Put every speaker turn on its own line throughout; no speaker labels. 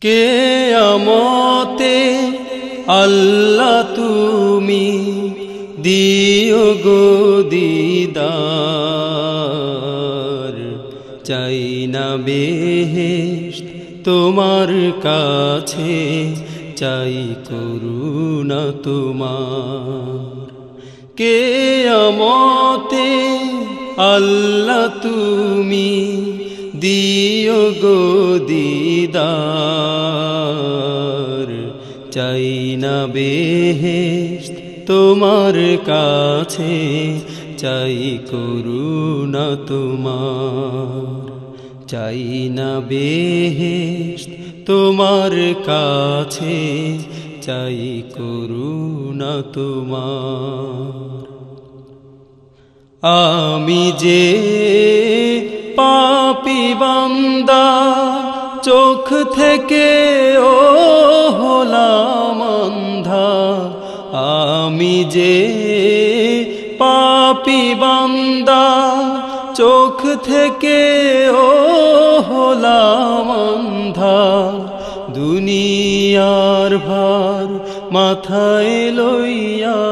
কে আমতে আল্লাহ তুমি দিও গো দিদার। চাই না বেহেশত তোমার কাছে, চাই করুণা তোমার। কে আমতে আল্লাহ তুমি দিও গো দিদার, চাই না বেহেশত তোমার কাছে, চাই করুণা তোমার, চাই না বেহেশত তোমার কাছে, চাই করুণা তোমার। আমি যে পাপি বান্দা, চোখ থেকে ও হলাম অন্ধা আমি যে পাপি বান্দা, চোখ থেকে ও হলাম অন্ধা দুনিয়ার ভার মাথায় লইয়া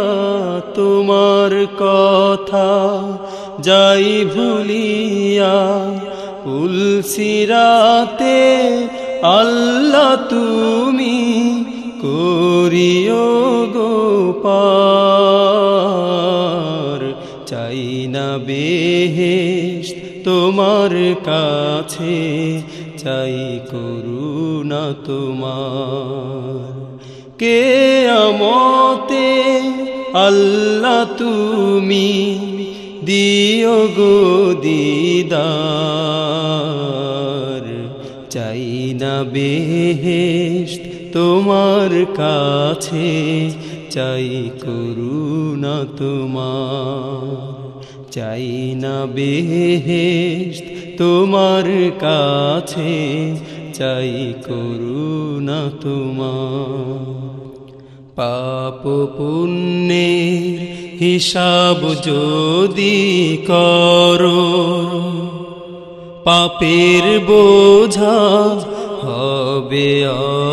তোমার কথা যাই ভুলিয়া উলসিরাতে আল্লাহ তুমি তোমার কাছে চাই করুণা তোমার। কে আমতে আল্লাহ তুমি দিও গো দিদার। চাই না বেহেশত তোমার কাছে চাই করুণা তোমার। চাই না বেহেশত, তোমার কাছে চাই করুণা তোমার। পাপ পুণ্যের হিসাব যদি করো, পাপের বোঝা হবে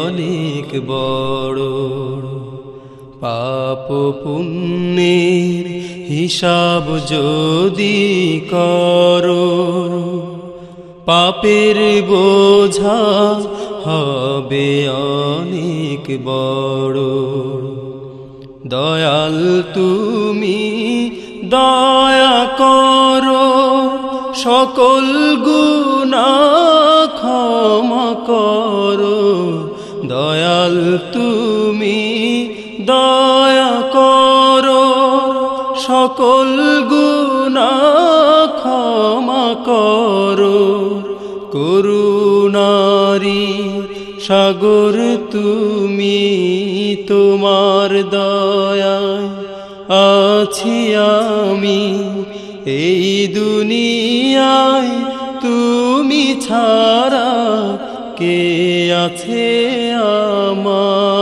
অনেক বড়। পাপ পুণ্যের হিসাব যদি করো, পাপের বোঝা হবে অনেক বড়। দয়াল তুমি দয়া করো, সকল গুণা সকল গুণা ক্ষমা করো। করুণারি সাগর, তুমি তোমার দয়ায় আছি আমি। এই দুনিয়ায় তুমি ছাড়া কে আছে আমার?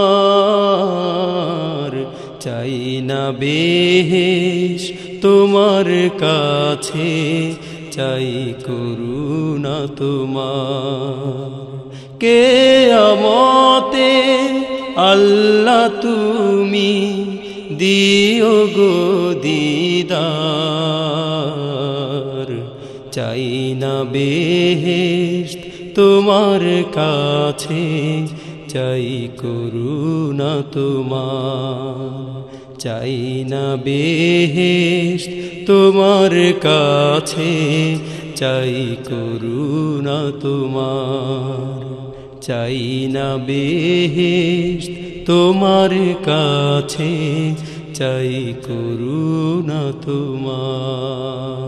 চাই না বেহেশ তোমার কাছে চাই করুণা তোমার। কে আমতে আল্লাহ তুমি দিও গো দিদার। চাই না বেহেশত তোমার কাছে চাই করুণা তোমার। চাই না বেহেশ তোমার কাছে চাই করুণা তোমার। চাই না বেহেশ তোমার কাছে চাই করুণা তোমার।